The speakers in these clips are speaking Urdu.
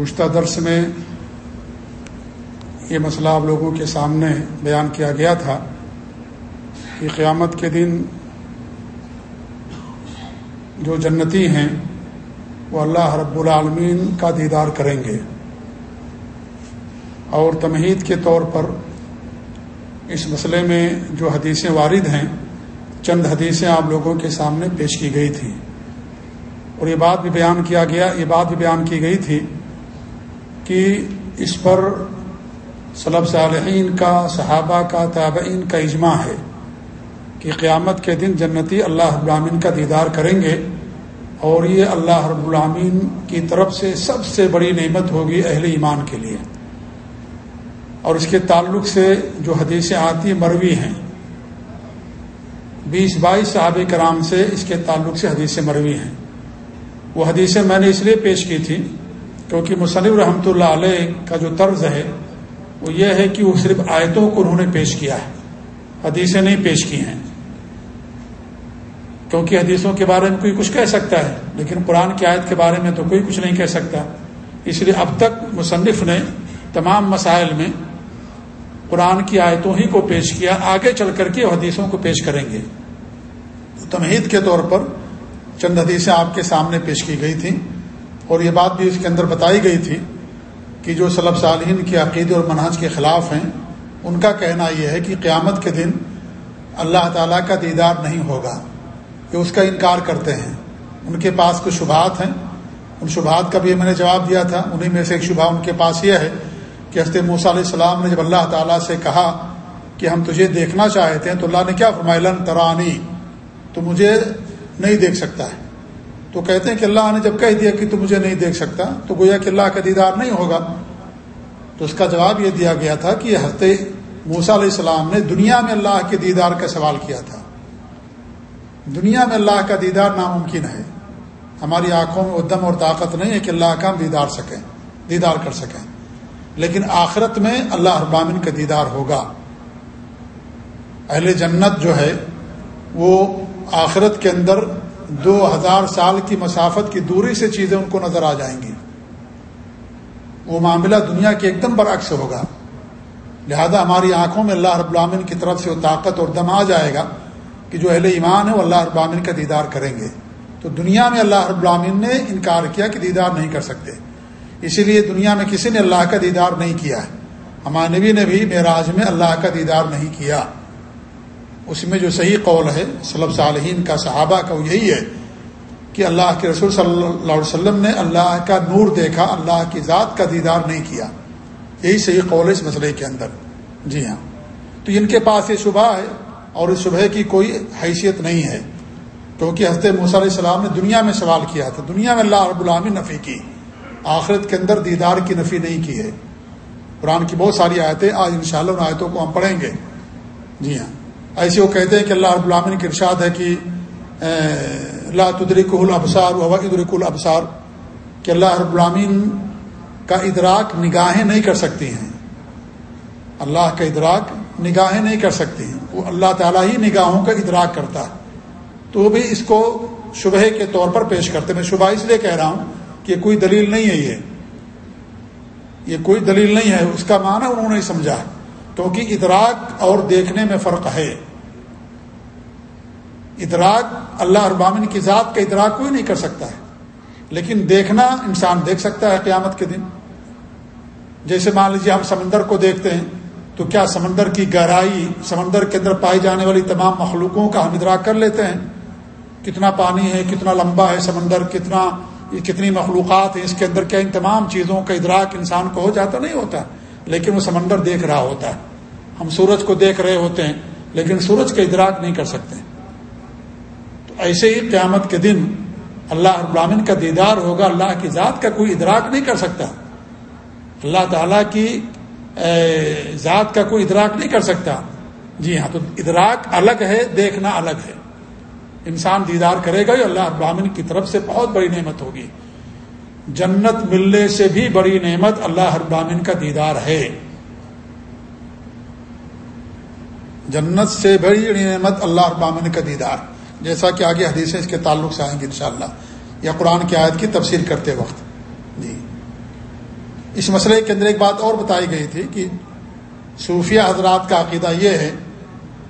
گزشتہ درس میں یہ مسئلہ آپ لوگوں کے سامنے بیان کیا گیا تھا کہ قیامت کے دن جو جنتی ہیں وہ اللہ رب العالمین کا دیدار کریں گے۔ اور تمہید کے طور پر اس مسئلے میں جو حدیثیں وارد ہیں، چند حدیثیں آپ لوگوں کے سامنے پیش کی گئی تھیں۔ اور یہ بات بھی بیان کیا گیا، یہ بات بھی بیان کی گئی تھی کہ اس پر صلب صالحین کا، صحابہ کا، تابعین کا اجماع ہے کہ قیامت کے دن جنتی اللہ رب العامین کا دیدار کریں گے اور یہ اللہ رب العامین کی طرف سے سب سے بڑی نعمت ہوگی اہل ایمان کے لیے۔ اور اس کے تعلق سے جو حدیثیں آتی مروی ہیں، بیس بائیس صحابہ کرام سے اس کے تعلق سے حدیثیں مروی ہیں۔ وہ حدیثیں میں نے اس لیے پیش کی تھی کیونکہ مصنف رحمۃ اللہ علیہ کا جو طرز ہے وہ یہ ہے کہ وہ صرف آیتوں کو انہوں نے پیش کیا ہے، حدیثیں نہیں پیش کی ہیں۔ کیونکہ حدیثوں کے بارے میں کوئی کچھ کہہ سکتا ہے، لیکن قرآن کی آیت کے بارے میں تو کوئی کچھ نہیں کہہ سکتا۔ اس لیے اب تک مصنف نے تمام مسائل میں قرآن کی آیتوں ہی کو پیش کیا، آگے چل کر کے حدیثوں کو پیش کریں گے۔ تمہید کے طور پر چند حدیثیں آپ کے سامنے پیش کی گئی تھیں۔ اور یہ بات بھی اس کے اندر بتائی گئی تھی کہ جو صلب صالحین کے عقیدے اور منہج کے خلاف ہیں، ان کا کہنا یہ ہے کہ قیامت کے دن اللہ تعالیٰ کا دیدار نہیں ہوگا یہ اس کا انکار کرتے ہیں۔ ان کے پاس کچھ شبہات ہیں۔ ان شبہات کا بھی میں نے جواب دیا تھا۔ انہیں میں سے ایک شبہ ان کے پاس یہ ہے کہ حضرت موسیٰ علیہ السلام نے جب اللہ تعالیٰ سے کہا کہ ہم تجھے دیکھنا چاہتے ہیں تو اللہ نے کیا فرمایا ترانی، تو مجھے نہیں دیکھ سکتا ہے۔ تو کہتے ہیں کہ اللہ نے جب کہہ دیا کہ تو مجھے نہیں دیکھ سکتا، تو گویا کہ اللہ کا دیدار نہیں ہوگا۔ تو اس کا جواب یہ دیا گیا تھا کہ حضرت موسا علیہ السلام نے دنیا میں اللہ کے دیدار کا سوال کیا تھا۔ دنیا میں اللہ کا دیدار ناممکن ہے۔ ہماری آنکھوں میں ادم اور طاقت نہیں ہے کہ اللہ کا ہم دیدار سکیں، دیدار کر سکیں۔ لیکن آخرت میں اللہ ابامن کا دیدار ہوگا۔ اہل جنت جو ہے، وہ آخرت کے اندر دو ہزار سال کی مسافت کی دوری سے چیزیں ان کو نظر آ جائیں گی۔ وہ معاملہ دنیا کے ایک دم برعکس ہوگا۔ لہذا ہماری آنکھوں میں اللہ رب العامن کی طرف سے وہ طاقت اور دم آ جائے گا کہ جو اہل ایمان ہے وہ اللہ رب العامن کا دیدار کریں گے۔ تو دنیا میں اللہ رب العامن نے انکار کیا کہ دیدار نہیں کر سکتے۔ اسی لیے دنیا میں کسی نے اللہ کا دیدار نہیں کیا۔ ہے ہمارے نبی نے بھی معراج میں اللہ کا دیدار نہیں کیا۔ اس میں جو صحیح قول ہے صلب صالحین کا صحابہ کا، وہ یہی ہے کہ اللہ کے رسول صلی اللہ علیہ وسلم نے اللہ کا نور دیکھا، اللہ کی ذات کا دیدار نہیں کیا۔ یہی صحیح قول ہے اس مسئلے کے اندر۔ جی ہاں۔ تو ان کے پاس یہ شبہ ہے اور اس صبح کی کوئی حیثیت نہیں ہے۔ کیونکہ حضرت موسیٰ علیہ السلام نے دنیا میں سوال کیا تھا۔ دنیا میں اللہ رب العامی نفی کی، آخرت کے اندر دیدار کی نفی نہیں کی ہے۔ قرآن کی بہت ساری آیتیں، آج ان ان آیتوں کو ہم پڑھیں گے۔ جی ہاں۔ ایسے وہ کہتے ہیں کہ اللہ رب العامن کی ارشاد ہے کہ اللہ تدرک الابصار و ادرک الابصار، کہ اللہ رب العامین کا ادراک نگاہیں نہیں کر سکتی ہیں۔ اللہ کا ادراک نگاہیں نہیں کر سکتی ہیں۔ وہ اللہ تعالیٰ ہی نگاہوں کا ادراک کرتا ہے۔ تو وہ بھی اس کو شبہ کے طور پر پیش کرتے میں شبہ اس لیے کہہ رہا ہوں کہ کوئی دلیل نہیں ہے یہ۔ یہ کوئی دلیل نہیں ہے۔ اس کا معنی انہوں نے سمجھا کیونکہ ادراک اور دیکھنے میں فرق ہے۔ ادراک اللہ ابامن کی ذات کا ادراک کوئی نہیں کر سکتا ہے۔ لیکن دیکھنا انسان دیکھ سکتا ہے قیامت کے دن۔ جیسے مان لیجیے ہم سمندر کو دیکھتے ہیں، تو کیا سمندر کی گہرائی، سمندر کے اندر پائی جانے والی تمام مخلوقوں کا ہم ادراک کر لیتے ہیں؟ کتنا پانی ہے، کتنا لمبا ہے سمندر، کتنا کتنی مخلوقات ہیں، اس کے اندر کیا ان تمام چیزوں کا ادراک انسان کو ہو جاتا نہیں ہوتا؟ لیکن وہ سمندر دیکھ رہا ہوتا ہے۔ ہم سورج کو دیکھ رہے ہوتے ہیں، لیکن سورج کا ادراک نہیں کر سکتے۔ تو ایسے ہی قیامت کے دن اللہ ابراہین کا دیدار ہوگا، اللہ کی ذات کا کوئی ادراک نہیں کر سکتا۔ اللہ تعالیٰ کی ذات کا کوئی ادراک نہیں کر سکتا۔ جی ہاں تو ادراک الگ ہے، دیکھنا الگ ہے۔ انسان دیدار کرے گا اللہ ابراہین کی طرف سے بہت بڑی نعمت ہوگی۔ جنت ملنے سے بھی بڑی نعمت اللہ ابراہین کا دیدار ہے۔ جنت سے بڑی نعمت اللہ ابامن کا دیدار۔ جیسا کہ آگے حدیثیں اس کے تعلق سے آئیں گے انشاءاللہ۔ یا قرآن کی آیت کی تفسیر کرتے وقت۔ جی۔ اس مسئلے کے اندر ایک بات اور بتائی گئی تھی کہ صوفیہ حضرات کا عقیدہ یہ ہے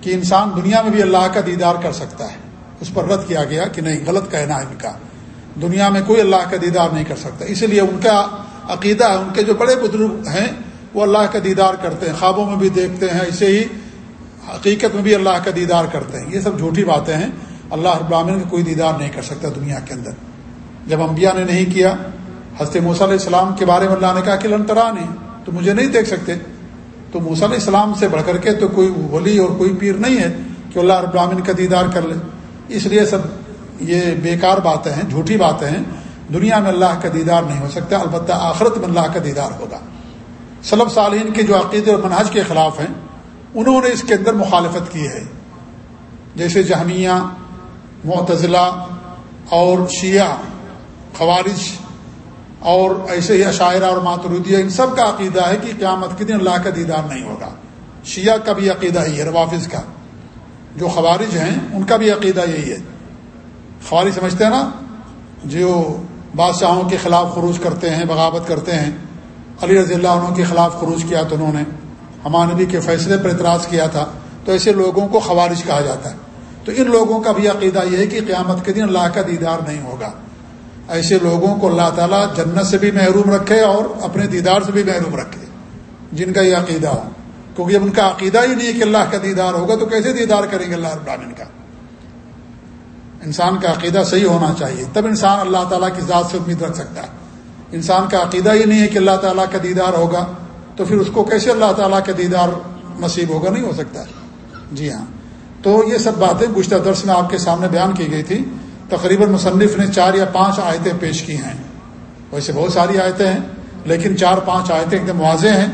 کہ انسان دنیا میں بھی اللہ کا دیدار کر سکتا ہے۔ اس پر رد کیا گیا کہ نہیں، غلط کہنا ہے ان کا۔ دنیا میں کوئی اللہ کا دیدار نہیں کر سکتا۔ اسی لیے ان کا عقیدہ، ان کے جو بڑے بزرگ ہیں، وہ اللہ کا دیدار کرتے ہیں۔ خوابوں میں بھی دیکھتے ہیں ایسے ہی حقیقت میں بھی اللہ کا دیدار کرتے ہیں۔ یہ سب جھوٹی باتیں ہیں۔ اللہ ابراہین کا کوئی دیدار نہیں کر سکتا دنیا کے اندر۔ جب انبیاء نے نہیں کیا، حضرت موسیٰ علیہ السلام کے بارے میں اللہ نے کہا کہ لنٹرا نہیں تو مجھے نہیں دیکھ سکتے۔ تو موسیٰ علیہ السلام سے بڑھ کر کے تو کوئی ولی اور کوئی پیر نہیں ہے کہ اللہ ابراہین کا دیدار کر لے۔ اس لیے سب یہ بیکار باتیں ہیں، جھوٹی باتیں ہیں۔ دنیا میں اللہ کا دیدار نہیں ہو سکتا، البتہ آخرت میں اللہ کا دیدار ہوگا۔ صلب صالحین کے جو عقید اور منہج کے خلاف ہیں، انہوں نے اس کے اندر مخالفت کی ہے۔ جیسے جہمیہ، معتزلہ اور شیعہ خوارش اور ایسے ہی عشاعرہ اور ماترودیہ ان سب کا عقیدہ ہے کہ قیامت کے دن اللہ کا دیدار نہیں ہوگا۔ شیعہ کا بھی عقیدہ ہی ہے، روافظ کا۔ جو خوارج ہیں، ان کا بھی عقیدہ یہی ہے۔ خوارج سمجھتے ہیں نا؟ جو بادشاہوں کے خلاف خروج کرتے ہیں، بغاوت کرتے ہیں، علی رضی اللہ عنہ کے خلاف خروج کیا تو انہوں نے، ہمارے نبی کے فیصلے پر اعتراض کیا تھا، تو ایسے لوگوں کو خوارج کہا جاتا ہے۔ تو ان لوگوں کا بھی عقیدہ یہ ہے کہ قیامت کے دن اللہ کا دیدار نہیں ہوگا۔ ایسے لوگوں کو اللہ تعالیٰ جنت سے بھی محروم رکھے اور اپنے دیدار سے بھی محروم رکھے، جن کا یہ عقیدہ ہو۔ کیونکہ جب ان کا عقیدہ ہی نہیں ہے کہ اللہ کا دیدار ہوگا، تو کیسے دیدار کریں گے اللہ ابراہین کا؟ انسان کا عقیدہ صحیح ہونا چاہیے۔ تب انسان اللہ تعالیٰ کی ذات سے امید رکھ سکتا ہے۔ انسان کا عقیدہ ہی نہیں ہے کہ اللہ تعالیٰ کا دیدار ہوگا تو پھر اس کو کیسے اللہ تعالیٰ کا دیدار نصیب ہوگا؟ نہیں ہو سکتا۔ جی ہاں۔ تو یہ سب باتیں گزشتہ درس میں آپ کے سامنے بیان کی گئی تھی۔ تقریباً مصنف نے چار یا پانچ آیتیں پیش کی ہیں۔ ویسے بہت ساری آیتیں ہیں، لیکن چار پانچ آیتیں ایک دم واضح ہیں۔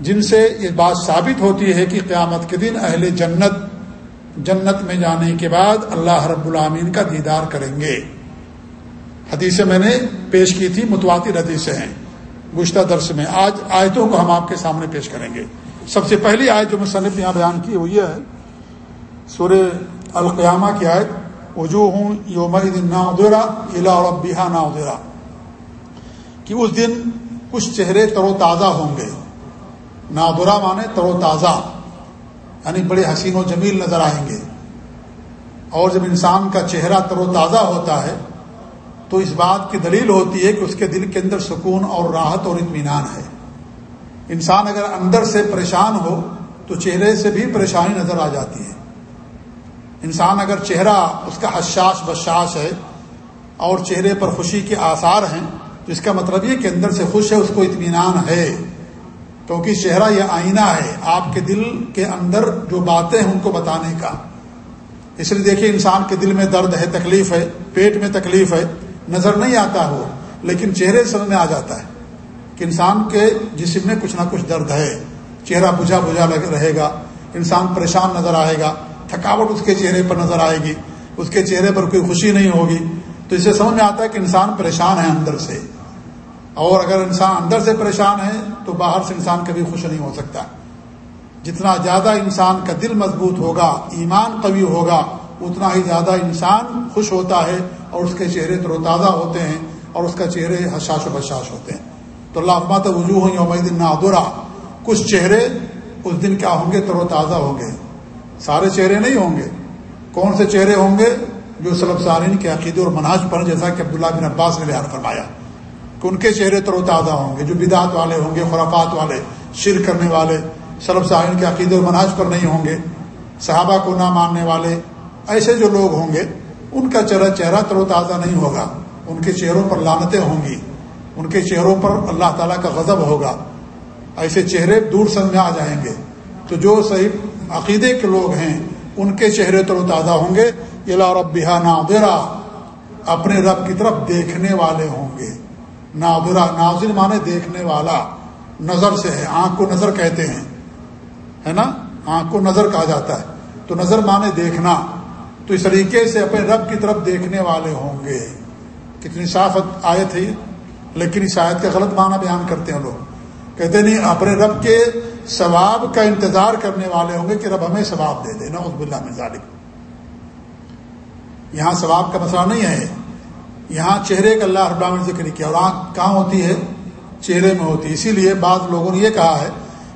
جن سے یہ بات ثابت ہوتی ہے کہ قیامت کے دن اہل جنت جنت میں جانے کے بعد اللہ رب العامین کا دیدار کریں گے۔ حدیثیں میں نے پیش کی تھی، متواتر حدیثیں ہیں۔ گشتہ درس میں آج آیتوں کو ہم آپ کے سامنے پیش کریں گے۔ سب سے پہلی آیت جو مصنف یہاں بیان کی وہ یہ ہے سور القیامہ کی آیت، وجوہ ہوں یوم دن نا الا ربیہ نا ادیرا کہ اس دن کچھ چہرے تر و تازہ ہوں گے۔ نادرا مانے تر و تازہ یعنی بڑے حسین و جمیل نظر آئیں گے۔ اور جب انسان کا چہرہ تر و تازہ ہوتا ہے، تو اس بات کی دلیل ہوتی ہے کہ اس کے دل کے اندر سکون اور راحت اور اطمینان ہے۔ انسان اگر اندر سے پریشان ہو، تو چہرے سے بھی پریشانی نظر آ جاتی ہے۔ انسان اگر چہرہ اس کا حشاش بشاش ہے اور چہرے پر خوشی کے آثار ہیں، تو اس کا مطلب یہ کہ اندر سے خوش ہے، اس کو اطمینان ہے۔ کیونکہ چہرہ یہ آئینہ ہے آپ کے دل کے اندر جو باتیں ہیں ان کو بتانے کا۔ اس لیے دیکھیے انسان کے دل میں درد ہے، تکلیف ہے، پیٹ میں تکلیف ہے، نظر نہیں آتا ہو، لیکن چہرے سمجھ میں آ جاتا ہے کہ انسان کے جسم میں کچھ نہ کچھ درد ہے۔ چہرہ بجھا بجھا رہے گا، انسان پریشان نظر آئے گا، تھکاوٹ اس کے چہرے پر نظر آئے گی، اس کے چہرے پر کوئی خوشی نہیں ہوگی۔ تو اسے سمجھ میں آتا ہے کہ انسان پریشان ہے اندر سے۔ اور اگر انسان اندر سے پریشان ہے تو باہر سے انسان کبھی خوش نہیں ہو سکتا۔ جتنا زیادہ انسان کا دل مضبوط ہوگا، ایمان قوی ہوگا، اتنا ہی زیادہ انسان خوش ہوتا ہے اور اس کے چہرے تر و تازہ ہوتے ہیں اور اس کا چہرے حشاش و بشاش ہوتے ہیں۔ تو اللہ مات وجوہ یوم دن نادرا کچھ چہرے اس دن کیا ہوں گے؟ تر و تازہ ہوں گے۔ سارے چہرے نہیں ہوں گے۔ کون سے چہرے ہوں گے؟ جو سلب سارین کے عقیدے اور مناج پر، جیسا کہ عبداللہ بن عباس نے بیان فرمایا۔ کہ ان کے چہرے تر و تازہ ہوں گے، جو بدعت والے ہوں گے، خرافات والے شر کرنے والے سلب سارین کے عقیدے اور مناج پر نہیں ہوں گے، صحابہ کو نہ ماننے والے، ایسے جو لوگ ہوں گے، ان کا چہرہ چہرہ تر و تازہ نہیں ہوگا۔ ان کے چہروں پر لانتیں ہوں گی۔ ان کے چہروں پر اللہ تعالیٰ کا غضب ہوگا۔ ایسے چہرے دور سن میں آ جائیں گے۔ تو جو صحیح عقیدے کے لوگ ہیں، ان کے چہرے تر و تازہ ہوں گے۔ رب نادرا، اپنے رب کی طرف دیکھنے والے ہوں گے۔ نادرا ناظر مانے دیکھنے والا نظر سے ہے، آنکھ کو نظر کہتے ہیں، ہے نا؟ آنکھ کو نظر کہا جاتا ہے۔ تو نظر مانے دیکھنا۔ تو اس طریقے سے اپنے رب کی طرف دیکھنے والے ہوں گے۔ کتنی صاف آیت ہے لیکن اس آیت کا غلط معنی بیان کرتے ہیں لوگ۔ کہتے نہیں، اپنے رب کے ثواب کا انتظار کرنے والے ہوں گے کہ رب ہمیں ثواب دے دے۔ نعوذ باللہ میں ظالم یہاں ثواب کا مسئلہ نہیں ہے۔ یہاں چہرے کا اللہ رب نے ذکر کیا اور آنکھ کہاں ہوتی ہے؟ چہرے میں ہوتی ہے۔ اسی لیے بعض لوگوں نے یہ کہا ہے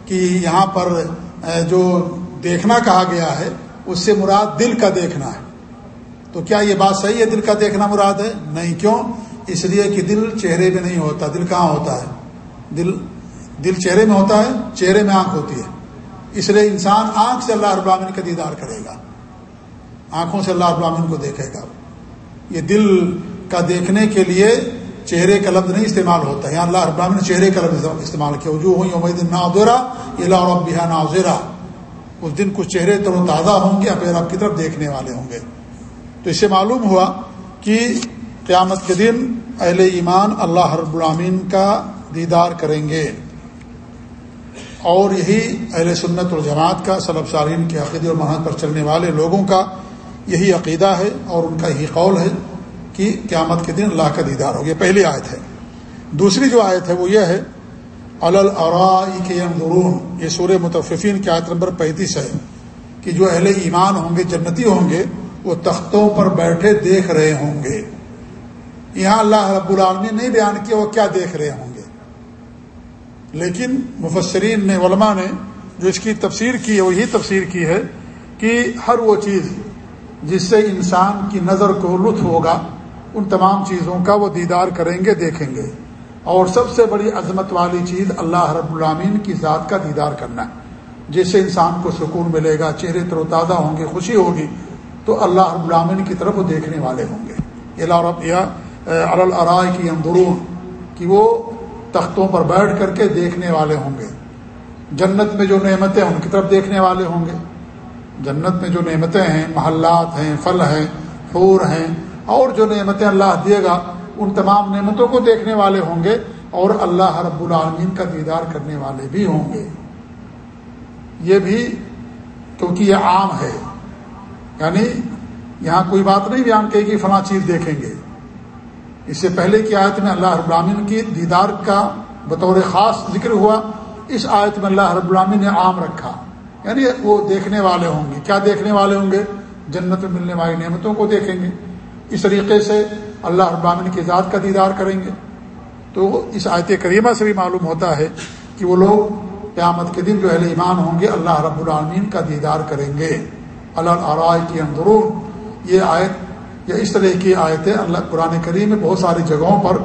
کہ یہاں پر جو دیکھنا کہا گیا ہے، اس سے مراد دل کا دیکھنا ہے۔ تو کیا یہ بات صحیح ہے؟ دل کا دیکھنا مراد ہے؟ نہیں، کیوں؟ اس لیے کہ دل چہرے میں نہیں ہوتا۔ دل کہاں ہوتا ہے؟ دل دل چہرے میں ہوتا ہے، چہرے میں آنکھ ہوتی ہے۔ اس لیے انسان آنکھ سے اللہ ابراہین کا دیدار کرے گا۔ آنکھوں سے اللہ ابراہین کو دیکھے گا۔ یہ دل کا دیکھنے کے لیے چہرے کا لفظ نہیں استعمال ہوتا ہے۔ یہاں اللہ ابراہین نے چہرے کا لفظ استعمال کیا۔ جو ہوئی امید ناظرہ اللہ ربیہ ناظرہ۔ اس دن کچھ چہرے تر و تازہ ہوں گے، اپنے رب کی طرف دیکھنے والے ہوں گے۔ تو اس سے معلوم ہوا کہ قیامت کے دن اہل ایمان اللہ رب العامین کا دیدار کریں گے۔ اور یہی اہل سنت الجماعت کا صلب سالین کے عقیدے اور محنت پر چلنے والے لوگوں کا یہی عقیدہ ہے اور ان کا یہی قول ہے۔ کہ قیامت کے دن اللہ کا دیدار ہو گیا پہلی آیت ہے۔ دوسری جو آیت ہے وہ یہ ہے کے یہ سورہ متفقین کی آیت نمبر پینتیس ہے کہ جو اہل ایمان ہوں گے، جنتی ہوں گے، وہ تختوں پر بیٹھے دیکھ رہے ہوں گے۔ یہاں اللہ رب العالمین نہیں بیان کیا وہ کیا دیکھ رہے ہوں گے۔ لیکن مفسرین نے، علماء نے جو اس کی تفسیر کی ہے، وہی تفسیر کی ہے کہ ہر وہ چیز جس سے انسان کی نظر کو لطف ہوگا ان تمام چیزوں کا وہ دیدار کریں گے، دیکھیں گے۔ اور سب سے بڑی عظمت والی چیز اللہ رب العامین کی ذات کا دیدار کرنا ہے۔ جس سے انسان کو سکون ملے گا، چہرے تر و تازہ ہوں گے، خوشی ہوگی، تو اللہ رب العامین کی طرف وہ دیکھنے والے ہوں گے۔ الرائے کی اندرون کہ وہ تختوں پر بیٹھ کر کے دیکھنے والے ہوں گے۔ جنت میں جو نعمتیں ان کی طرف دیکھنے والے ہوں گے۔ جنت میں جو نعمتیں ہیں، محلات ہیں، پھل ہیں پھور ہیں اور جو نعمتیں اللہ دے گا، ان تمام نعمتوں کو دیکھنے والے ہوں گے اور اللہ رب العالمین کا دیدار کرنے والے بھی ہوں گے۔ یہ بھی کیونکہ یہ عام ہے۔ یعنی یہاں کوئی بات نہیں بیان کہ فلاں چیز دیکھیں گے۔ اس سے پہلے کی آیت میں اللہ رب العامین کی دیدار کا بطور خاص ذکر ہوا، اس آیت میں اللہ رب العامین نے عام رکھا۔ یعنی وہ دیکھنے والے ہوں گے۔ کیا دیکھنے والے ہوں گے؟ جنت میں ملنے والی نعمتوں کو دیکھیں گے۔ اس طریقے سے اللہ ابامن کی ذات کا دیدار کریں گے۔ تو اس آیت کریمہ سے بھی معلوم ہوتا ہے کہ وہ لوگ قیامت کے دن جو اہل ایمان ہوں گے اللہ رب العالمین کا دیدار کریں گے۔ اللہ عرائے کی اندرون یہ آیت یا اس طرح کی آیتیں اللہ قرآن کریم میں بہت ساری جگہوں پر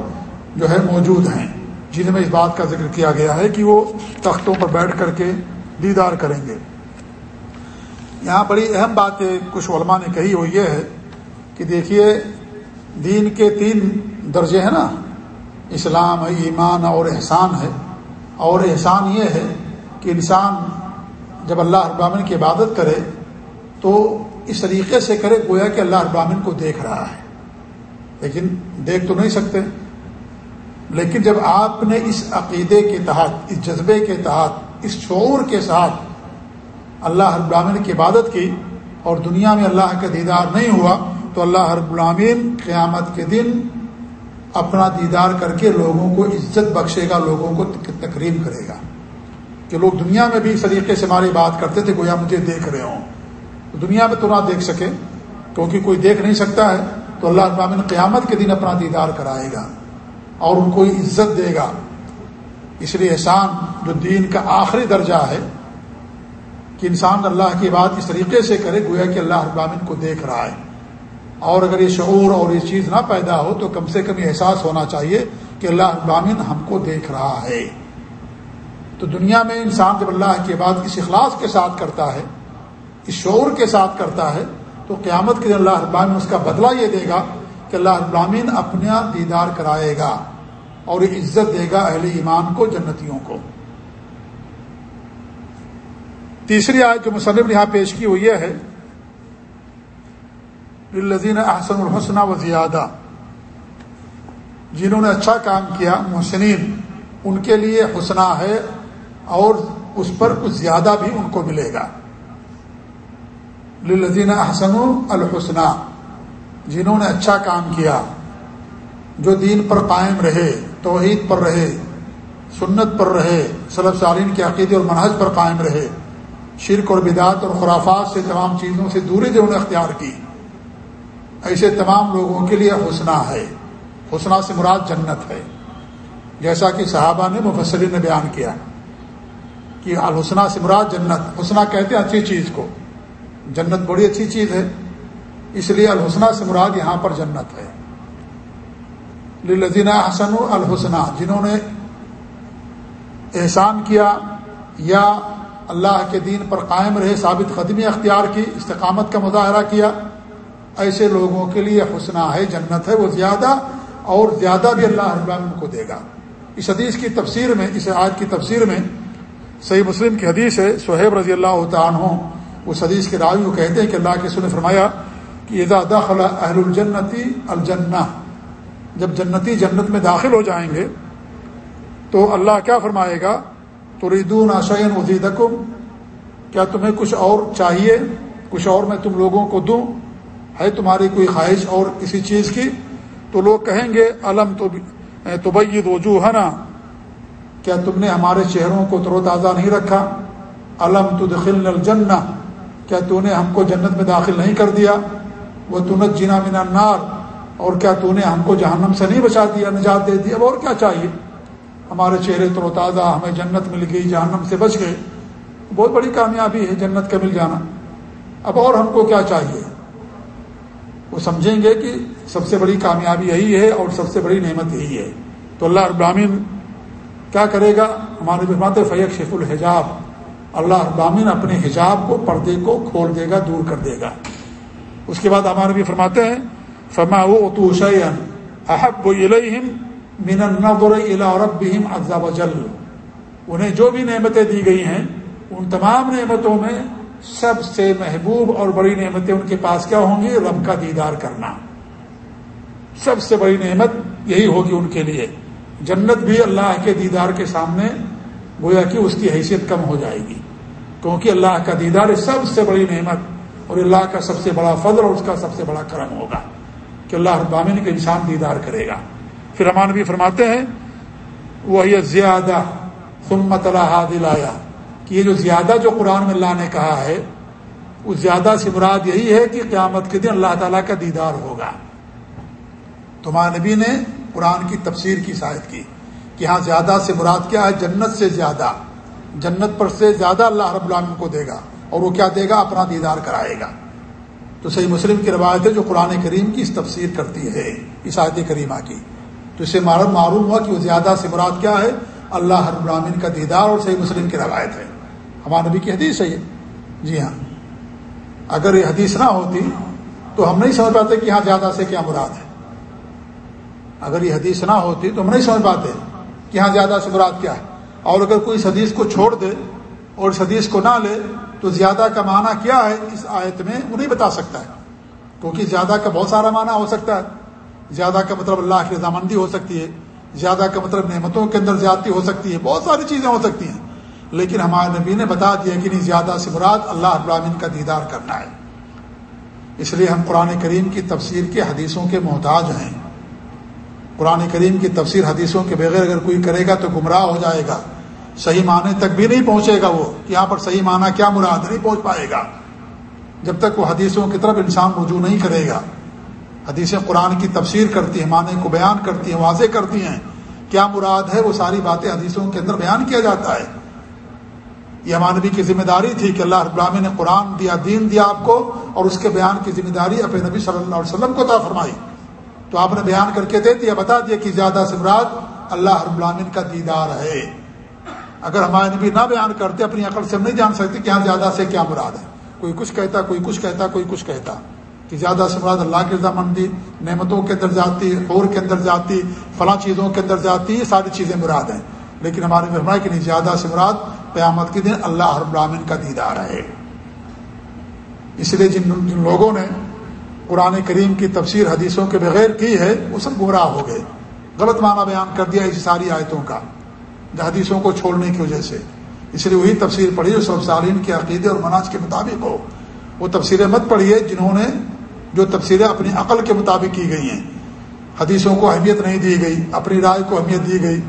جو ہے موجود ہیں جن میں اس بات کا ذکر کیا گیا ہے کہ وہ تختوں پر بیٹھ کر کے دیدار کریں گے۔ یہاں بڑی اہم بات کچھ علماء نے کہی وہ یہ ہے کہ دیکھیے دین کے تین درجے ہیں نا۔ اسلام ہے، ایمان اور احسان ہے۔ اور احسان یہ ہے کہ انسان جب اللہ ابامن کی عبادت کرے تو اس طریقے سے کرے گویا کہ اللہ ابامن کو دیکھ رہا ہے۔ لیکن دیکھ تو نہیں سکتے۔ لیکن جب آپ نے اس عقیدے کے تحت، اس جذبے کے تحت، اس شعور کے ساتھ اللہ ابامن کی عبادت کی اور دنیا میں اللہ کا دیدار نہیں ہوا تو اللہ رب العامین قیامت کے دن اپنا دیدار کر کے لوگوں کو عزت بخشے گا، لوگوں کو تقریم کرے گا۔ کہ لوگ دنیا میں بھی اس طریقے سے ہماری بات کرتے تھے، گویا مجھے دیکھ رہے ہوں۔ دنیا میں تو نہ دیکھ سکے، کیونکہ کوئی دیکھ نہیں سکتا ہے، تو اللہ ابامین قیامت کے دن اپنا دیدار کرائے گا اور ان کو عزت دے گا۔ اس لیے احسان جو دین کا آخری درجہ ہے، کہ انسان اللہ کی بات اس طریقے سے کرے، گویا کہ اللہ ابامین کو دیکھ رہا ہے۔ اور اگر یہ شعور اور یہ چیز نہ پیدا ہو تو کم سے کم یہ احساس ہونا چاہیے کہ اللہ ابامن ہم کو دیکھ رہا ہے۔ تو دنیا میں انسان جب اللہ کے بعد اس اخلاص کے ساتھ کرتا ہے، اس شعور کے ساتھ کرتا ہے، تو قیامت کے دن اللہ ابامن اس کا بدلہ یہ دے گا کہ اللہ ابامین اپنا دیدار کرائے گا اور یہ عزت دے گا اہل ایمان کو، جنتیوں کو۔ تیسری آیت جو مصنف نے یہاں پیش کی وہ یہ ہے الزین احسن الحسنہ و زیادہ جنہوں نے اچھا کام کیا، محسنین، ان کے لیے حسنا ہے اور اس پر کچھ زیادہ بھی ان کو ملے گا۔ للذین احسن الحسنہ جنہوں نے اچھا کام کیا، جو دین پر قائم رہے، توحید پر رہے، سنت پر رہے صلب سالین کے عقیدے اور منحج پر قائم رہے، شرک اور بدعت اور خرافات سے تمام چیزوں سے دوری جو انہیں اختیار کی۔ ایسے تمام لوگوں کے لیے حسنہ ہے۔ حسنہ سے مراد جنت ہے۔ جیسا کہ صحابہ نے مفسرین نے بیان کیا کہ الحسنہ سے مراد جنت۔ حسنہ کہتے ہیں اچھی چیز کو۔ جنت بڑی اچھی چیز ہے۔ اس لیے الحسنہ سے مراد یہاں پر جنت ہے۔ لذینہ حسن الحسنہ، جنہوں نے احسان کیا یا اللہ کے دین پر قائم رہے، ثابت قدمی اختیار کی، استقامت کا مظاہرہ کیا ایسے لوگوں کے لیے حسنہ ہے جنت ہے، وہ زیادہ اور زیادہ بھی اللہ ابراہم کو دے گا۔ اس حدیث کی تفسیر میں، اس آج کی تفسیر میں صحیح مسلم کی حدیث ہے صہیب رضی اللہ عنہ اس حدیث کے راوی کو کہتے ہیں کہ اللہ کے نے فرمایا کہ اذا دخل اہل الجنتی الجنہ، جب جنتی جنت میں داخل ہو جائیں گے تو اللہ کیا فرمائے گا؟ تو ریدون آشین وزیدکم، کیا تمہیں کچھ اور چاہیے؟ کچھ اور میں تم لوگوں کو دوں؟ ہے تمہاری کوئی خواہش اور کسی چیز کی؟ تو لوگ کہیں گے علم تو توبید وجوہنا؟ کیا تم نے ہمارے چہروں کو تر و تازہ نہیں رکھا؟ علم تدخل الجنہ؟ کیا تو نے ہم کو جنت میں داخل نہیں کر دیا؟ وہ تنت جنا منا نار اور کیا تو نے ہم کو جہنم سے نہیں بچا دیا، نجات دے دیا اب اور کیا چاہیے؟ ہمارے چہرے تر و تازہ ہمیں جنت مل گئی، جہنم سے بچ گئے۔ بہت بڑی کامیابی ہے جنت کا مل جانا۔ اب اور ہم کو کیا چاہیے؟ وہ سمجھیں گے کہ سب سے بڑی کامیابی یہی ہے اور سب سے بڑی نعمت یہی ہے۔ تو اللہ ابراہین کیا کرے گا؟ ہمارے بات فیق شیخ الحجاب۔ اللہ ابامین اپنے حجاب کو، پردے کو کھول دے گا، دور کر دے گا۔ اس کے بعد ہمارے بھی فرماتے ہیں، فما تو احب من النظر الى ربهم عز وجل۔ انہیں جو بھی نعمتیں دی گئی ہیں، ان تمام نعمتوں میں سب سے محبوب اور بڑی نعمتیں ان کے پاس کیا ہوں گی؟ رب کا دیدار کرنا۔ سب سے بڑی نعمت یہی ہوگی ان کے لیے۔ جنت بھی اللہ کے دیدار کے سامنے گویا کہ اس کی حیثیت کم ہو جائے گی۔ کیونکہ اللہ کا دیدار سب سے بڑی نعمت اور اللہ کا سب سے بڑا فضل اور اس کا سب سے بڑا کرم ہوگا۔ کہ اللہ ابامن کا انسان دیدار کرے گا۔ پھر امان بھی فرماتے ہیں وہ یہ زیادہ سمت اللہ دلایا کہ یہ جو زیادہ جو قرآن میں اللہ نے کہا ہے، اس زیادہ سے مراد یہی ہے کہ قیامت کے دن اللہ تعالیٰ کا دیدار ہوگا۔ تو نبی نے قرآن کی تفسیر کی شاید کی کہ ہاں زیادہ سے مراد کیا ہے؟ جنت سے زیادہ۔ جنت پر سے زیادہ اللہ رب العالمین کو دے گا اور وہ کیا دے گا؟ اپنا دیدار کرائے گا۔ تو صحیح مسلم کی روایت ہے جو قرآن کریم کی اس تفسیر کرتی ہے، اس آیت کریمہ کی۔ تو اسے معلوم ہوا کہ وہ زیادہ سے مراد کیا ہے؟ اللہ رب العالمین کا دیدار اور صحیح مسلم کی روایت ہے۔ ہمارے نبی کی حدیث ہے یہ۔ جی ہاں۔ اگر یہ حدیث نہ ہوتی تو ہم نہیں سمجھ پاتے کہ یہاں زیادہ سے کیا مراد ہے۔ اگر یہ حدیث نہ ہوتی تو ہم نہیں سمجھ پاتے کہ یہاں زیادہ سے مراد کیا ہے۔ اور اگر کوئی اس حدیث کو چھوڑ دے اور اس حدیث کو نہ لے تو زیادہ کا معنی کیا ہے اس آیت میں وہ نہیں بتا سکتا ہے۔ کیونکہ زیادہ کا بہت سارا معنی ہو سکتا ہے۔ زیادہ کا مطلب اللہ کی رضامندی ہو سکتی ہے۔ زیادہ کا مطلب نعمتوں کے اندر زیادتی ہو سکتی ہے۔ بہت ساری چیزیں ہو سکتی ہیں۔ لیکن ہمارے نبی نے بتا دیا کہ نہیں زیادہ سے مراد اللہ ابراہین کا دیدار کرنا ہے۔ اس لیے ہم قرآن کریم کی تفسیر کے حدیثوں کے محتاج ہیں۔ قرآن کریم کی تفسیر حدیثوں کے بغیر اگر کوئی کرے گا تو گمراہ ہو جائے گا۔ صحیح معنی تک بھی نہیں پہنچے گا وہ۔ یہاں پر صحیح معنی کیا مراد نہیں پہنچ پائے گا۔ جب تک وہ حدیثوں کی طرف انسان رجوع نہیں کرے گا۔ حدیثیں قرآن کی تفسیر کرتی ہیں، معنی کو بیان کرتی ہیں، واضح کرتی ہیں۔ کیا مراد ہے؟ وہ ساری باتیں حدیثوں کے اندر بیان کیا جاتا ہے۔ یہ ہمانبی کی ذمہ داری تھی کہ اللہ ابراہمی نے قرآن دیا، دین دیا آپ کو اور اس کے بیان کی ذمہ داری اپنے نبی صلی اللہ علیہ وسلم کو طا فرمائی۔ تو آپ نے بیان کر کے دے دیا، بتا دیا کہ زیادہ سے مراد اللہ ابراہین کا دیدار ہے۔ اگر ہمارے نبی نہ بیان کرتے، اپنی عقل سے ہم نہیں جان سکتے کہ یہاں زیادہ سے کیا مراد ہے۔ کوئی کچھ کہتا، کوئی کچھ کہتا، کوئی کچھ کہتا۔ کہ زیادہ سے مراد اللہ کی رضامندی، نعمتوں کے اندر جاتی، اور کے اندر جاتی، فلاں چیزوں کے اندر جاتی، یہ ساری چیزیں مراد ہیں۔ لیکن ہمارے فرمایا کہ نہیں، زیادہ سے مراد قیامت کے دن اللہ ابراہین کا دیدار ہے۔ اس لیے جن جن لوگوں نے قرآن کریم کی تفسیر حدیثوں کے بغیر کی ہے، وہ سب گمراہ ہو گئے۔ غلط معنی بیان کر دیا اس ساری آیتوں کا حدیثوں کو چھوڑنے کی وجہ سے۔ اس لیے وہی تفسیر پڑھی جو سب سالین کے عقیدے اور مناج کے مطابق ہو۔ وہ تفسیریں مت پڑھیے جنہوں نے جو تفسیریں اپنی عقل کے مطابق کی گئی ہیں۔ حدیثوں کو اہمیت نہیں دی گئی، اپنی رائے کو اہمیت دی گئی،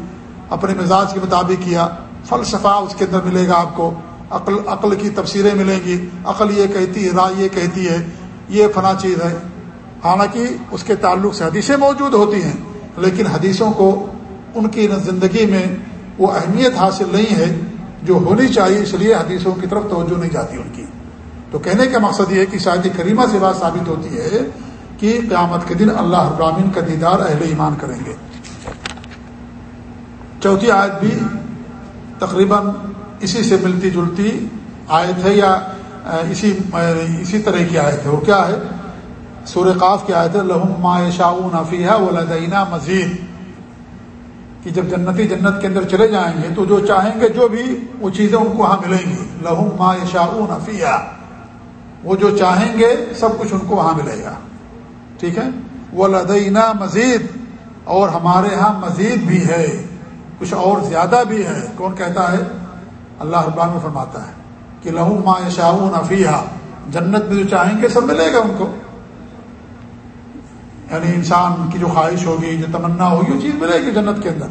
اپنے مزاج کے مطابق کیا۔ فلسفہ اس کے اندر ملے گا آپ کو، عقل عقل کی تفسیریں ملیں گی، عقل یہ کہتی ہے، رائے یہ کہتی ہے، یہ فنا چیز ہے۔ حالانکہ اس کے تعلق سے حدیثیں موجود ہوتی ہیں، لیکن حدیثوں کو ان کی زندگی میں وہ اہمیت حاصل نہیں ہے جو ہونی چاہیے، اس لیے حدیثوں کی طرف توجہ نہیں جاتی ان کی۔ تو کہنے کا مقصد یہ ہے کہ شاید کریمہ سے بات ثابت ہوتی ہے کہ قیامت کے دن اللہ ابراہین کا دیدار اہل ایمان کریں گے۔ چوتھی آیت بھی تقریباً اسی سے ملتی جلتی آیت ہے یا اسی اسی طرح کی آیت ہے۔ وہ کیا ہے؟ سور قاف کی آیت ہے، لہم ما شاؤن افیہ و لدینہ مزید۔ کہ جب جنتی جنت کے اندر چلے جائیں گے تو جو چاہیں گے جو بھی وہ چیزیں ان کو وہاں ملیں گی۔ لہم ما شاؤن افیہ وہ جو چاہیں گے سب کچھ ان کو وہاں ملے گا۔ ٹھیک ہے؟ وہ لدینہ مزید۔ اور ہمارے ہاں مزید بھی ہے۔ کچھ اور زیادہ بھی ہے کون کہتا ہے؟ اللہ ربان میں فرماتا ہے کہ لہو ما شاہون افیہ جنت میں جو چاہیں گے سب ملے گا ان کو۔ یعنی انسان کی جو خواہش ہوگی، جو تمنا ہوگی، وہ چیز ملے گی جنت کے اندر۔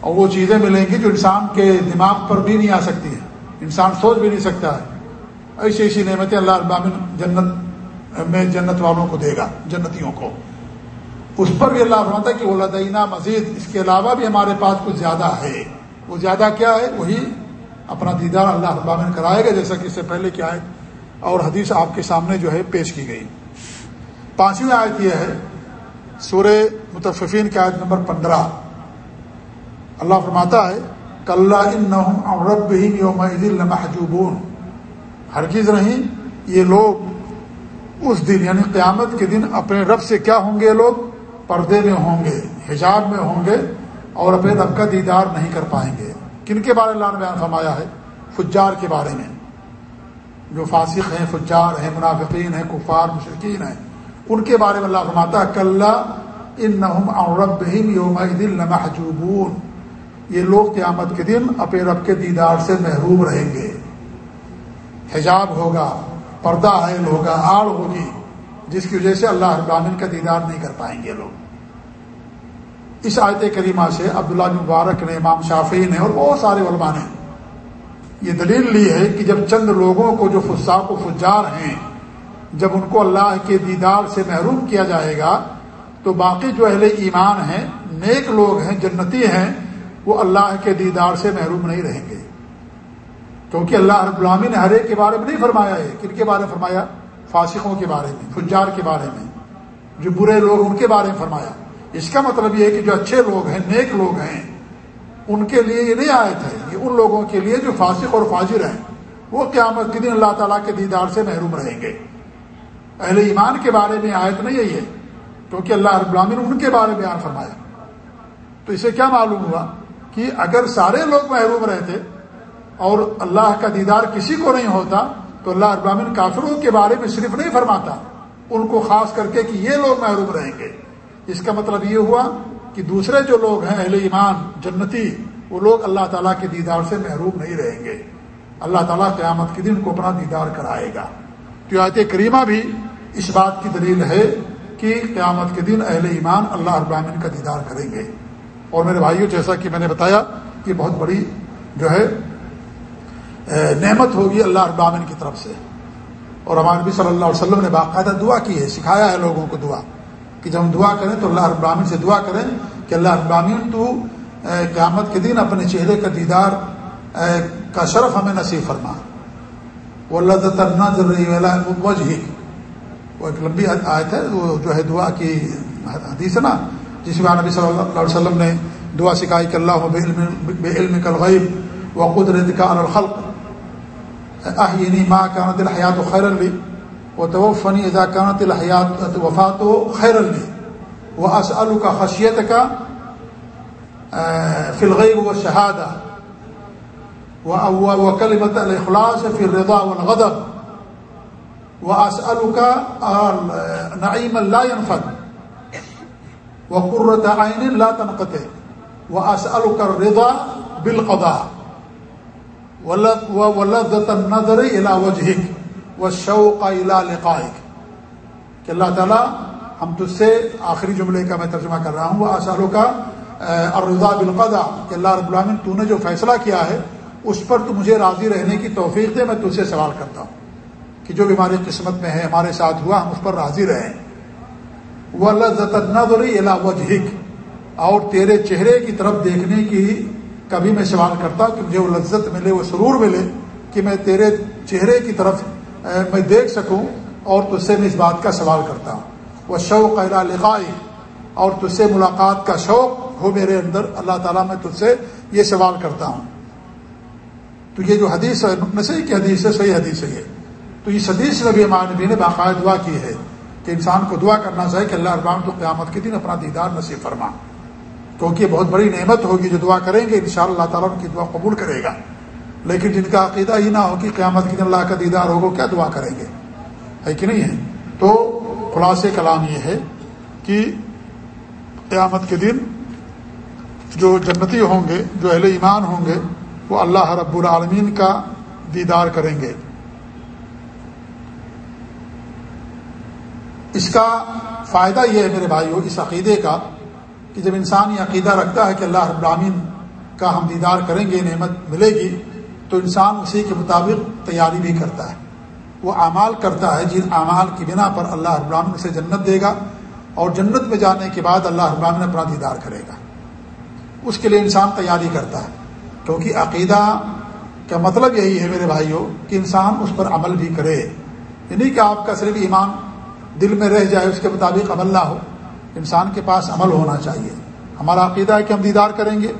اور وہ چیزیں ملیں گی جو انسان کے دماغ پر بھی نہیں آ سکتی ہے انسان سوچ بھی نہیں سکتا ہے۔ ایسی ایسی نعمتیں اللہ ابامن جنت میں جنت والوں کو دے گا، جنتیوں کو۔ اس پر بھی اللہ فرماتا ہے کہ ولادینہ مزید، اس کے علاوہ بھی ہمارے پاس کچھ زیادہ ہے۔ وہ زیادہ کیا ہے؟ وہی اپنا دیدار اللہ ابامن کرائے گا، جیسا کہ اس سے پہلے کیا ہے اور حدیث آپ کے سامنے جو ہے پیش کی گئی۔ پانچویں آیت یہ ہے سور متفقین کی آیت نمبر پندرہ۔ اللہ فرماتا ہے کل رب یوم محجوبون ہرگز نہیں، یہ لوگ اس دن یعنی قیامت کے دن اپنے رب سے کیا ہوں گے لوگ؟ پردے میں ہوں گے، حجاب میں ہوں گے اور اپنے رب کا دیدار نہیں کر پائیں گے۔ کن کے بارے اللہ نے بیان فرمایا ہے؟ فجار کے بارے میں۔ جو فاسق ہیں، فجار ہیں، منافقین ہیں، کفار مشرقین ہیں، ان کے بارے میں اللہ فرماتا کل ان رب یوم دل محجوبون یہ لوگ قیامت کے دن اپنے رب کے دیدار سے محروم رہیں گے۔ حجاب ہوگا، پردہ حائل ہوگا، آڑ ہوگی۔ جس کی وجہ سے اللہ ابراہین کا دیدار نہیں کر پائیں گے لوگ۔ اس آیت کریمہ سے عبداللہ مبارک نے امام شافی نے اور بہت سارے علماء نے یہ دلیل لی ہے کہ جب چند لوگوں کو جو فساق و فجار ہیں، جب ان کو اللہ کے دیدار سے محروم کیا جائے گا، تو باقی جو اہل ایمان ہیں، نیک لوگ ہیں، جنتی ہیں، وہ اللہ کے دیدار سے محروم نہیں رہیں گے۔ کیونکہ اللہ رب العامی نے ہر ایک کے بارے میں نہیں فرمایا ہے۔ کن کے بارے میں فرمایا؟ فاسقوں کے بارے میں، فجار کے بارے میں، جو برے لوگ ان کے بارے میں فرمایا۔ اس کا مطلب یہ ہے کہ جو اچھے لوگ ہیں، نیک لوگ ہیں، ان کے لیے یہ نہیں آئے تھے یہ ان لوگوں کے لیے جو فاسق اور فاجر ہیں، وہ قیامت کے دن اللہ تعالیٰ کے دیدار سے محروم رہیں گے۔ اہل ایمان کے بارے میں آیت نہیں یہی ہے، کیونکہ اللہ رب العالمین ان کے بارے میں بیان فرمایا۔ تو اسے کیا معلوم ہوا کہ اگر سارے لوگ محروم رہتے اور اللہ کا دیدار کسی کو نہیں ہوتا تو اللہ ابراہین کافروں کے بارے میں صرف نہیں فرماتا، ان کو خاص کر کے کہ یہ لوگ محروم رہیں گے۔ اس کا مطلب یہ ہوا کہ دوسرے جو لوگ ہیں، اہل ایمان، جنتی، وہ لوگ اللہ تعالیٰ کے دیدار سے محروم نہیں رہیں گے۔ اللہ تعالیٰ قیامت کے دن کو اپنا دیدار کرائے گا۔ تو آیت کریمہ بھی اس بات کی دلیل ہے کہ قیامت کے دن اہل ایمان اللہ ابراہین کا دیدار کریں گے۔ اور میرے بھائیوں، جیسا کہ میں نے بتایا کہ بہت بڑی جو ہے نعمت ہوگی اللہ ابراہین کی طرف سے۔ اور ہمارے نبی صلی اللہ علیہ وسلم نے باقاعدہ دعا کی ہے، سکھایا ہے لوگوں کو دعا۔ کہ جب ہم دعا کریں تو اللہ ابراہین سے دعا کریں کہ اللہ ابراہین تو قیامت کے دن اپنے چہرے کا دیدار کا شرف ہمیں نصیب فرما۔ وہ اللہ تعالیٰ ہی وہ ایک لمبی آیت ہے، وہ جو ہے دعا کی حدیث ہے نا، جس میں نبی صلی اللہ علیہ وسلم نے دعا سکھائی کہ اللہ بے علم کل غیب و قدرت کا الخلق۔ احینی ما کانت الحیات و خیر اللی و توفنی اذا کانت الحیات وفات و خیر اللی و اسأل کا خشیت کا فی الغیب و شہادہ و کلمت الاخلاص فی الرضا والغضب. وہ اسلو کا نعیم اللہ ينفد. وہ قرت عین اللہ تنقط وہ اسل رضا بالقدا ولدت النظر الى وجهك والشوق الى لقائك کہ اللہ تعالیٰ ہم تجھ سے آخری جملے کا میں ترجمہ کر رہا ہوں۔ وہ آسالوں کا الرضا بالقدا کہ اللہ رب العالمین تو نے جو فیصلہ کیا ہے، اس پر تو مجھے راضی رہنے کی توفیق دے، میں تجھ سے سوال کرتا ہوں کہ جو بھی ہماری قسمت میں ہے، ہمارے ساتھ ہوا، ہم اس پر راضی رہیں وہ لذت نظر الى وجهك اور تیرے چہرے کی طرف دیکھنے کی کبھی میں سوال کرتا کہ مجھے وہ لذت ملے، وہ سرور ملے کہ میں تیرے چہرے کی طرف میں دیکھ سکوں اور تجھ سے میں اس بات کا سوال کرتا ہوں۔ وہ شوق الا لقائی اور تجھ سے ملاقات کا شوق ہو میرے اندر۔ اللہ تعالیٰ میں تجھ سے یہ سوال کرتا ہوں۔ تو یہ جو حدیث ہے نسی کی حدیث ہے، صحیح حدیث ہے یہ۔ تو اس حدیث میں بھی نبی نے باقاعدہ دعا کی ہے کہ انسان کو دعا کرنا چاہیے کہ اللہ ابام تو قیامت کے دن اپنا دیدار نصیب فرما۔ کیونکہ بہت بڑی نعمت ہوگی جو دعا کریں گے ان شاء اللہ تعالیٰ ان کی دعا قبول کرے گا۔ لیکن جن کا عقیدہ ہی نہ ہو کہ قیامت کے دن اللہ کا دیدار ہوگا کیا دعا کریں گے؟ ہے کہ نہیں ہے؟ تو خلاص کلام یہ ہے کہ قیامت کے دن جو جنتی ہوں گے، جو اہل ایمان ہوں گے، وہ اللہ رب العالمین کا دیدار کریں گے۔ اس کا فائدہ یہ ہے میرے بھائیو، اس عقیدے کا کہ جب انسان یہ عقیدہ رکھتا ہے کہ اللہ رب العالمین کا ہم دیدار کریں گے، نعمت ملے گی، تو انسان اسی کے مطابق تیاری بھی کرتا ہے۔ وہ اعمال کرتا ہے جن اعمال کی بنا پر اللہ رب العالمین سے جنت دے گا اور جنت میں جانے کے بعد اللہ رب العالمین اپنا دیدار کرے گا۔ اس کے لیے انسان تیاری کرتا ہے۔ کیونکہ عقیدہ کا مطلب یہی ہے میرے بھائیوں کہ انسان اس پر عمل بھی کرے۔ یعنی کہ آپ کا صرف ایمان دل میں رہ جائے، اس کے مطابق عمل نہ ہو۔ انسان کے پاس عمل ہونا چاہیے۔ ہمارا عقیدہ ہے کہ ہم دیدار کریں گے،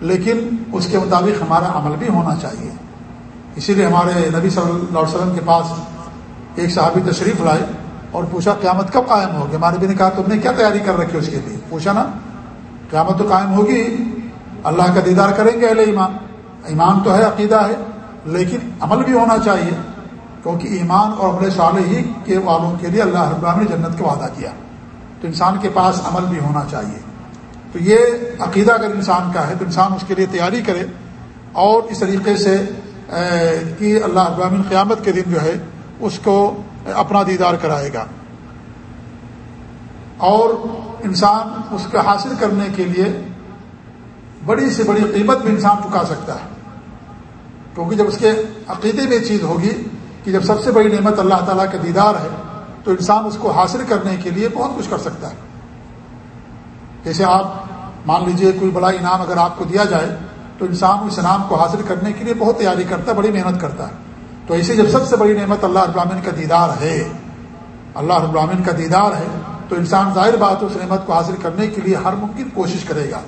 لیکن اس کے مطابق ہمارا عمل بھی ہونا چاہیے۔ اسی لیے ہمارے نبی صلی اللہ علیہ وسلم کے پاس ایک صحابی تشریف لائے اور پوچھا، قیامت کب قائم ہوگی؟ ہمارے بھی نے کہا، تم نے کیا تیاری کر رکھی اس کے لیے؟ پوچھا نا، قیامت تو قائم ہوگی، اللہ کا دیدار کریں گے اہل ایمان۔ ایمان تو ہے، عقیدہ ہے، لیکن عمل بھی ہونا چاہیے۔ کیونکہ ایمان اور عمل صالح ہی کے والوں کے لیے اللہ رب نے جنت کا وعدہ کیا۔ تو انسان کے پاس عمل بھی ہونا چاہیے۔ تو یہ عقیدہ اگر انسان کا ہے تو انسان اس کے لیے تیاری کرے اور اس طریقے سے کہ اللہ ابراہین قیامت کے دن جو ہے اس کو اپنا دیدار کرائے گا۔ اور انسان اس کا حاصل کرنے کے لیے بڑی سے بڑی قیمت بھی انسان چکا سکتا ہے۔ کیونکہ جب اس کے عقیدے میں چیز ہوگی کہ جب سب سے بڑی نعمت اللہ تعالیٰ کا دیدار ہے تو انسان اس کو حاصل کرنے کے لیے بہت کچھ کر سکتا ہے۔ جیسے آپ مان لیجیے کوئی بڑا انعام اگر آپ کو دیا جائے، تو انسان اس انعام کو حاصل کرنے کے لیے بہت تیاری کرتا ہے، بڑی محنت کرتا ہے۔ تو ایسے جب سب سے بڑی نعمت اللہ ابراہین کا دیدار ہے، اللہ ابراہین کا دیدار ہے، تو انسان ظاہر بات اس نعمت کو حاصل کرنے کے لیے ہر ممکن کوشش کرے گا۔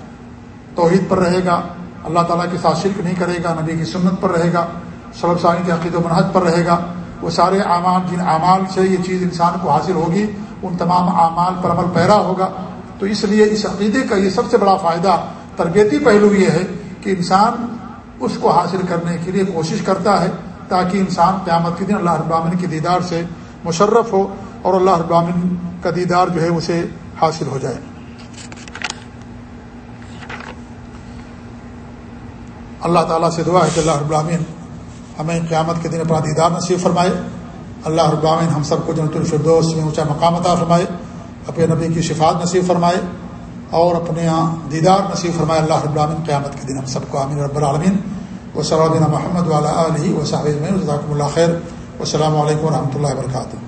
توحید پر رہے گا، اللہ تعالیٰ کے ساتھ شرک نہیں کرے گا، نبی کی سنت پر رہے گا سلب سانی کے عقید و منحط پر رہے گا۔ وہ سارے اعمال، جن اعمال سے یہ چیز انسان کو حاصل ہوگی، ان تمام اعمال پر عمل پیرا ہوگا۔ تو اس لیے اس عقیدے کا یہ سب سے بڑا فائدہ تربیتی پہلو یہ ہے کہ انسان اس کو حاصل کرنے کے لیے کوشش کرتا ہے تاکہ انسان قیامت کے دن اللہ ابامن کے دیدار سے مشرف ہو اور اللہ ابامن کا دیدار جو ہے اسے حاصل ہو جائے۔ اللہ تعالیٰ سے دعا ہے کہ اللہ ابامن ہمیں قیامت کے دن اپنا دیدار نصیب فرمائے۔ اللہ ابامن ہم سب کو جنت الفردوس میں اونچا مقام عطا فرمائے، اپنے نبی کی شفاعت نصیب فرمائے اور اپنے ہاں دیدار نصیب فرمائے۔ اللہ ابراہین قیامت کے دن ہم سب کو آمین۔ رب العالمین و صلی محمد والا علیہ و صاحب اللہ خیر۔ و السلام علیکم و رحمۃ اللہ وبرکاتہ۔